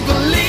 believe